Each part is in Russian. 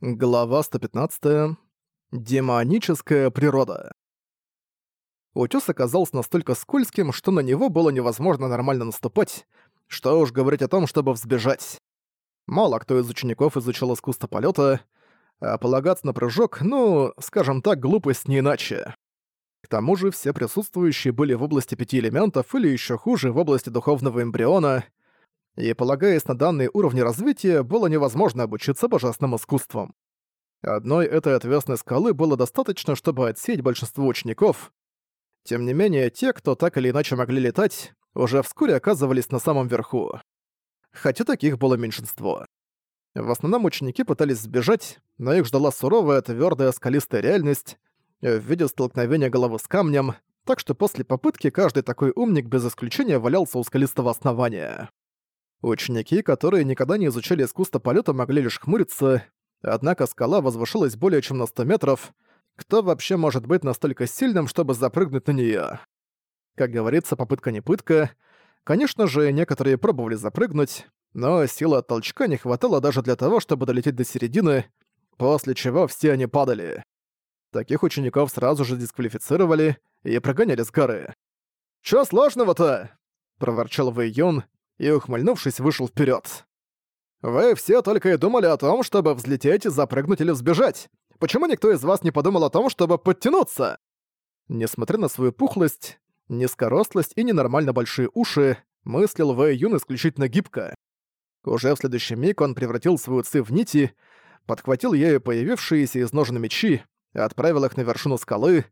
Глава 115. Демоническая природа. Утёс оказался настолько скользким, что на него было невозможно нормально наступать, что уж говорить о том, чтобы взбежать. Мало кто из учеников изучил искусство полета, а полагаться на прыжок, ну, скажем так, глупость не иначе. К тому же все присутствующие были в области пяти элементов или еще хуже, в области духовного эмбриона — и, полагаясь на данные уровни развития, было невозможно обучиться божественным искусствам. Одной этой отвесной скалы было достаточно, чтобы отсеять большинство учеников. Тем не менее, те, кто так или иначе могли летать, уже вскоре оказывались на самом верху. Хотя таких было меньшинство. В основном ученики пытались сбежать, но их ждала суровая, твёрдая, скалистая реальность в виде столкновения головы с камнем, так что после попытки каждый такой умник без исключения валялся у скалистого основания. Ученики, которые никогда не изучали искусство полета, могли лишь хмуриться, однако скала возвышалась более чем на 100 метров. Кто вообще может быть настолько сильным, чтобы запрыгнуть на неё? Как говорится, попытка не пытка. Конечно же, некоторые пробовали запрыгнуть, но силы от толчка не хватало даже для того, чтобы долететь до середины, после чего все они падали. Таких учеников сразу же дисквалифицировали и прогоняли с горы. «Чё сложного-то?» — проворчал Вэй Юн, и, ухмыльнувшись, вышел вперед. «Вы все только и думали о том, чтобы взлететь, запрыгнуть или сбежать. Почему никто из вас не подумал о том, чтобы подтянуться?» Несмотря на свою пухлость, низкорослость и ненормально большие уши, мыслил Вэй Юн исключительно гибко. Уже в следующий миг он превратил свою ци в нити, подхватил ею появившиеся из ножен мечи, отправил их на вершину скалы,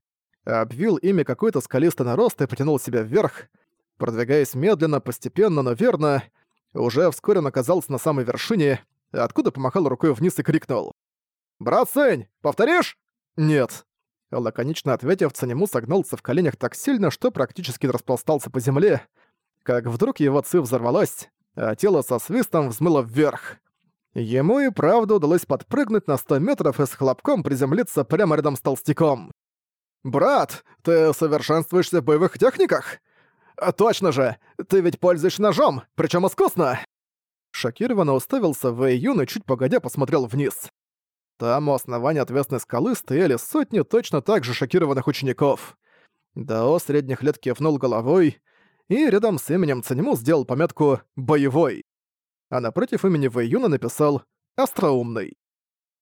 обвил ими какой-то скалистый нарост и потянул себя вверх, Продвигаясь медленно, постепенно, но верно, уже вскоре он оказался на самой вершине, откуда помахал рукой вниз и крикнул. «Брат Сэнь, повторишь?» «Нет». Лаконично ответив, Цанему согнулся в коленях так сильно, что практически распластался по земле, как вдруг его ци взорвалась, а тело со свистом взмыло вверх. Ему и правда удалось подпрыгнуть на 100 метров и с хлопком приземлиться прямо рядом с толстяком. «Брат, ты совершенствуешься в боевых техниках?» А точно же! Ты ведь пользуешь ножом, причем искусно!» Шокированно уставился в Юн и чуть погодя посмотрел вниз. Там у основания отвесной скалы стояли сотни точно так же шокированных учеников. Дао средних лет кивнул головой и рядом с именем Цанему сделал пометку «Боевой». А напротив имени Вэйюна написал «Остроумный».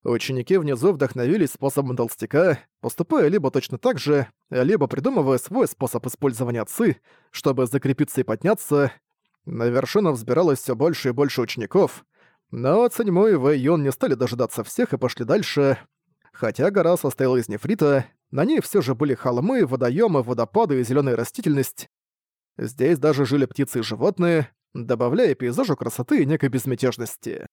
Ученики внизу вдохновились способом толстяка, поступая либо точно так же, либо придумывая свой способ использования ци, чтобы закрепиться и подняться. На вершину взбиралось все больше и больше учеников, но Циньмо и Вэй Юн не стали дожидаться всех и пошли дальше. Хотя гора состояла из нефрита, на ней все же были холмы, водоемы, водопады и зеленая растительность. Здесь даже жили птицы и животные, добавляя пейзажу красоты и некой безмятежности.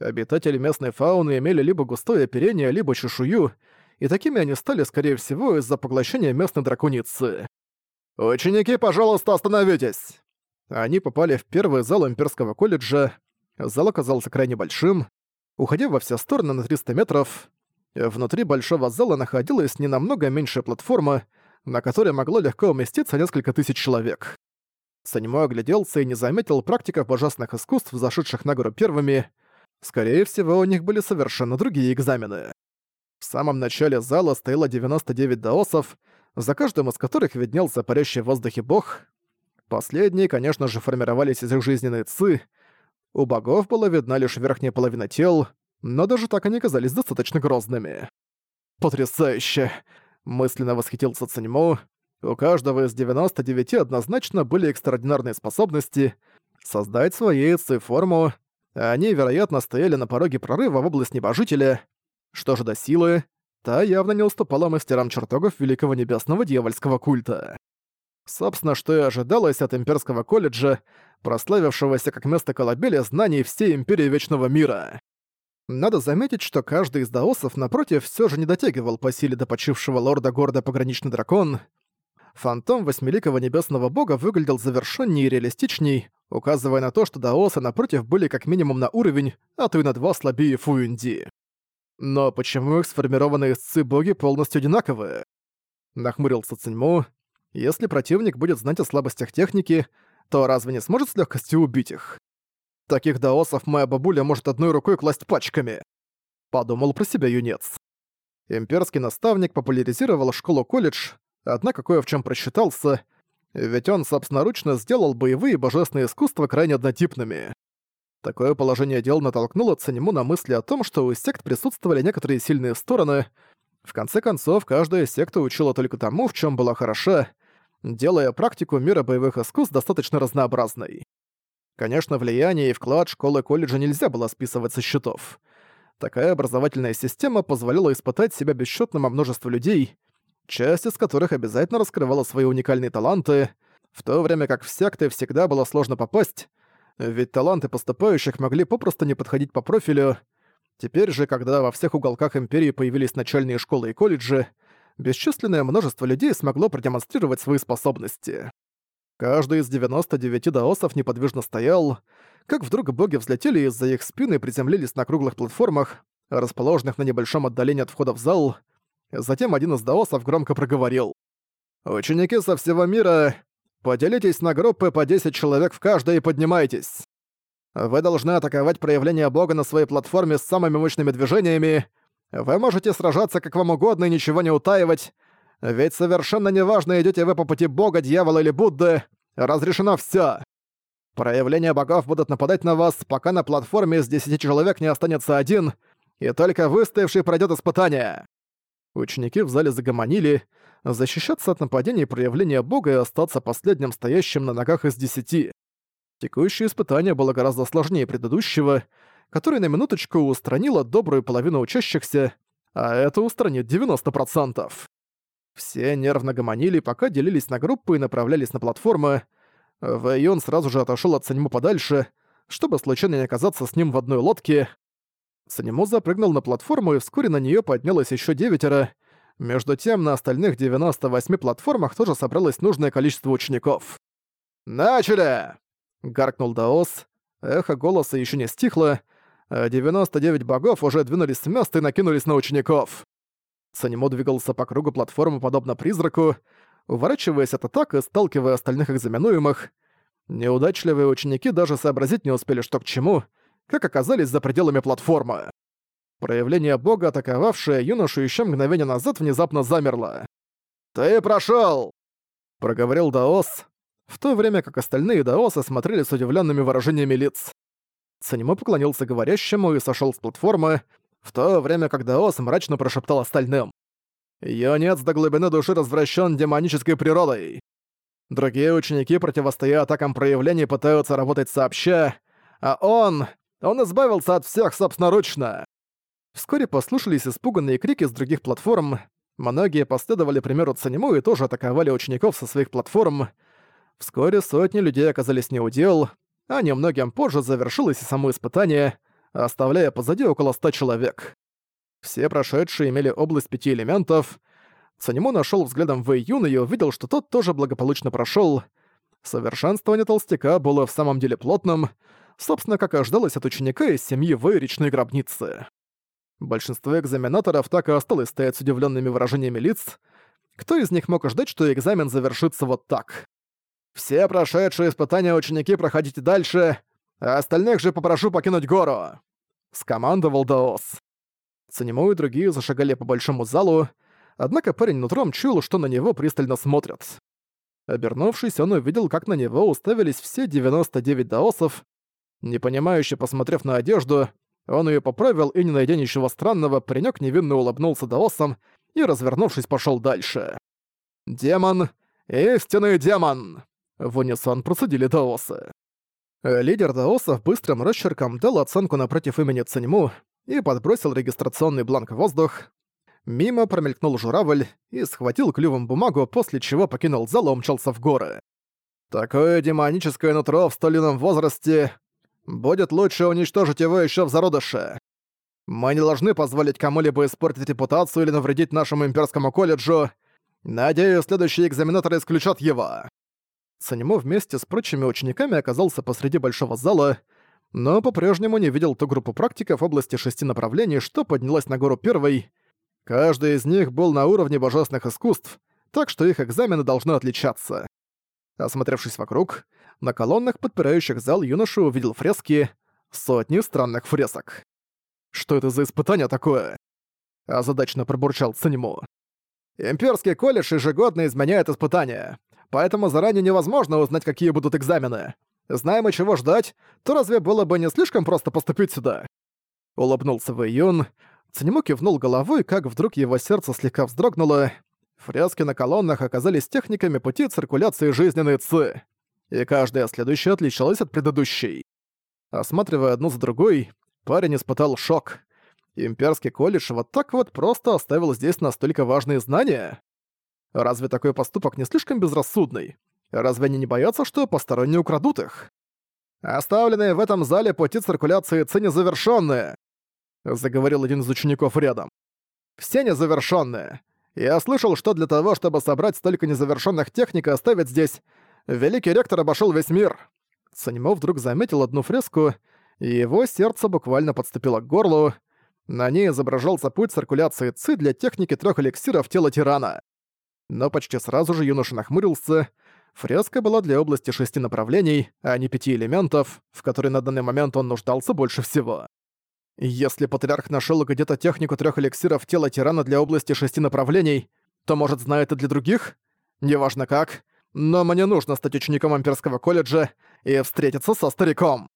Обитатели местной фауны имели либо густое оперение, либо чешую, и такими они стали, скорее всего, из-за поглощения местной драконицы. «Ученики, пожалуйста, остановитесь!» Они попали в первый зал имперского колледжа. Зал оказался крайне большим, уходя во все стороны на 300 метров. Внутри большого зала находилась не намного меньшая платформа, на которой могло легко уместиться несколько тысяч человек. Санимо огляделся и не заметил практиков божественных искусств, зашедших на гору первыми, Скорее всего, у них были совершенно другие экзамены. В самом начале зала стояло 99 даосов, за каждым из которых виднелся парящий в воздухе бог. Последние, конечно же, формировались из их жизненной ци. У богов была видна лишь верхняя половина тел, но даже так они казались достаточно грозными. «Потрясающе!» — мысленно восхитился Циньмо. У каждого из 99 однозначно были экстраординарные способности создать своей ци форму, они, вероятно, стояли на пороге прорыва в область небожителя. Что же до силы, та явно не уступала мастерам чертогов Великого Небесного Дьявольского культа. Собственно, что и ожидалось от Имперского колледжа, прославившегося как место колыбели знаний всей Империи Вечного Мира. Надо заметить, что каждый из даосов, напротив, все же не дотягивал по силе до почившего лорда города Пограничный Дракон. Фантом Восьмиликого Небесного Бога выглядел завершеннее и реалистичней, указывая на то, что даосы напротив были как минимум на уровень, а то и на два слабее Фуэнди. Но почему их сформированные сцы-боги полностью одинаковые? Нахмурился Циньму. Если противник будет знать о слабостях техники, то разве не сможет с легкостью убить их? Таких даосов моя бабуля может одной рукой класть пачками. подумал про себя юнец. Имперский наставник популяризировал школу-колледж, однако кое в чем просчитался, ведь он собственноручно сделал боевые божественные искусства крайне однотипными. Такое положение дел натолкнуло Цанему на мысли о том, что у сект присутствовали некоторые сильные стороны. В конце концов, каждая секта учила только тому, в чем была хороша, делая практику мира боевых искусств достаточно разнообразной. Конечно, влияние и вклад школы колледжа нельзя было списывать со счетов. Такая образовательная система позволяла испытать себя бесчетному множеству людей, часть из которых обязательно раскрывала свои уникальные таланты, в то время как в секты всегда было сложно попасть, ведь таланты поступающих могли попросту не подходить по профилю. Теперь же, когда во всех уголках Империи появились начальные школы и колледжи, бесчисленное множество людей смогло продемонстрировать свои способности. Каждый из 99 даосов неподвижно стоял, как вдруг боги взлетели из-за их спины и приземлились на круглых платформах, расположенных на небольшом отдалении от входа в зал. Затем один из даосов громко проговорил. «Ученики со всего мира, Поделитесь на группы по 10 человек в каждой и поднимайтесь. Вы должны атаковать проявление бога на своей платформе с самыми мощными движениями. Вы можете сражаться как вам угодно и ничего не утаивать. Ведь совершенно неважно, идете вы по пути бога, дьявола или Будды, разрешено все. Проявления богов будут нападать на вас, пока на платформе из 10 человек не останется один, и только выстоявший пройдет испытание. Ученики в зале загомонили, защищаться от нападений и проявления бога и остаться последним стоящим на ногах из десяти. Текущее испытание было гораздо сложнее предыдущего, которое на минуточку устранило добрую половину учащихся, а это устранит 90%. Все нервно гомонили, пока делились на группы и направлялись на платформы. Вэйон сразу же отошел от Санему подальше, чтобы случайно не оказаться с ним в одной лодке. Санему запрыгнул на платформу, и вскоре на нее поднялось еще девятеро, между тем, на остальных 98 платформах тоже собралось нужное количество учеников. «Начали!» — гаркнул Даос. Эхо голоса еще не стихло, а 99 богов уже двинулись с места и накинулись на учеников. Санему двигался по кругу платформы подобно призраку, уворачиваясь от атак и сталкивая остальных экзаменуемых. Неудачливые ученики даже сообразить не успели, что к чему, как оказались за пределами платформы. Проявление бога, атаковавшее юношу еще мгновение назад, внезапно замерло. «Ты прошел! проговорил Даос, в то время как остальные Даосы смотрели с удивленными выражениями лиц. Цанимо поклонился говорящему и сошел с платформы, в то время как Даос мрачно прошептал остальным. «Юнец до глубины души развращен демонической природой. Другие ученики, противостоя атакам проявлений, пытаются работать сообща, а он... он избавился от всех собственноручно. Вскоре послушались испуганные крики с других платформ. Многие последовали примеру Цанему и тоже атаковали учеников со своих платформ. Вскоре сотни людей оказались неудел, а немногим позже завершилось и само испытание, оставляя позади около ста человек. Все прошедшие имели область пяти элементов. Цанему нашел взглядом Вэй Юна и увидел, что тот тоже благополучно прошел. Совершенствование толстяка было в самом деле плотным, собственно, как ожидалось от ученика из семьи Вэй речной гробницы. Большинство экзаменаторов так и осталось стоять с удивленными выражениями лиц. Кто из них мог ожидать, что экзамен завершится вот так? «Все прошедшие испытания ученики проходите дальше, а остальных же попрошу покинуть гору!» — скомандовал Даос. Цанему и другие зашагали по большому залу, однако парень нутром чуял, что на него пристально смотрят. Обернувшись, он увидел, как на него уставились все 99 даосов. Непонимающе посмотрев на одежду, он ее поправил, и не найдя ничего странного, паренёк невинно улыбнулся даосом и, развернувшись, пошёл дальше. «Демон! Истинный демон!» В унисон процедили даосы. Лидер даосов быстрым росчерком дал оценку напротив имени Циньму и подбросил регистрационный бланк в воздух. Мимо промелькнул журавль и схватил клювом бумагу, после чего покинул зал и умчался в горы. Такое демоническое нутро в столь юном возрасте Будет лучше уничтожить его еще в зародыше. Мы не должны позволить кому-либо испортить репутацию или навредить нашему имперскому колледжу. Надеюсь, следующие экзаменаторы исключат его». Санему вместе с прочими учениками оказался посреди большого зала, но по-прежнему не видел ту группу практиков в области шести направлений, что поднялась на гору первой. Каждый из них был на уровне божественных искусств, так что их экзамены должны отличаться. Осмотревшись вокруг, на колоннах, подпирающих зал, юноша увидел фрески, сотни странных фресок. Что это за испытание такое? Озадачно пробурчал Циньму. Имперский колледж ежегодно изменяет испытания, поэтому заранее невозможно узнать, какие будут экзамены. Знаем и чего ждать, то разве было бы не слишком просто поступить сюда? Улыбнулся Вэйюн. Циньму кивнул головой, как вдруг его сердце слегка вздрогнуло. Фрески на колоннах оказались техниками пути циркуляции жизненной ци, и каждая следующая отличалась от предыдущей. Осматривая одну за другой, парень испытал шок. Имперский колледж вот так вот просто оставил здесь настолько важные знания? Разве такой поступок не слишком безрассудный? Разве они не боятся, что посторонние украдут их? «Оставленные в этом зале пути циркуляции ци незавершённые», — заговорил один из учеников рядом. «Все незавершённые. Я слышал, что для того, чтобы собрать столько незавершённых техник и оставить здесь, великий ректор обошёл весь мир». Санимо вдруг заметил одну фреску, и его сердце буквально подступило к горлу. На ней изображался путь циркуляции ЦИ для техники трёх эликсиров тела тирана. Но почти сразу же юноша нахмурился. Фреска была для области шести направлений, а не пяти элементов, в которой на данный момент он нуждался больше всего. Если Патриарх нашел где-то технику трех эликсиров тела тирана для области шести направлений, то, может, знает и для других? Неважно как. Но мне нужно стать учеником Амперского колледжа и встретиться со стариком.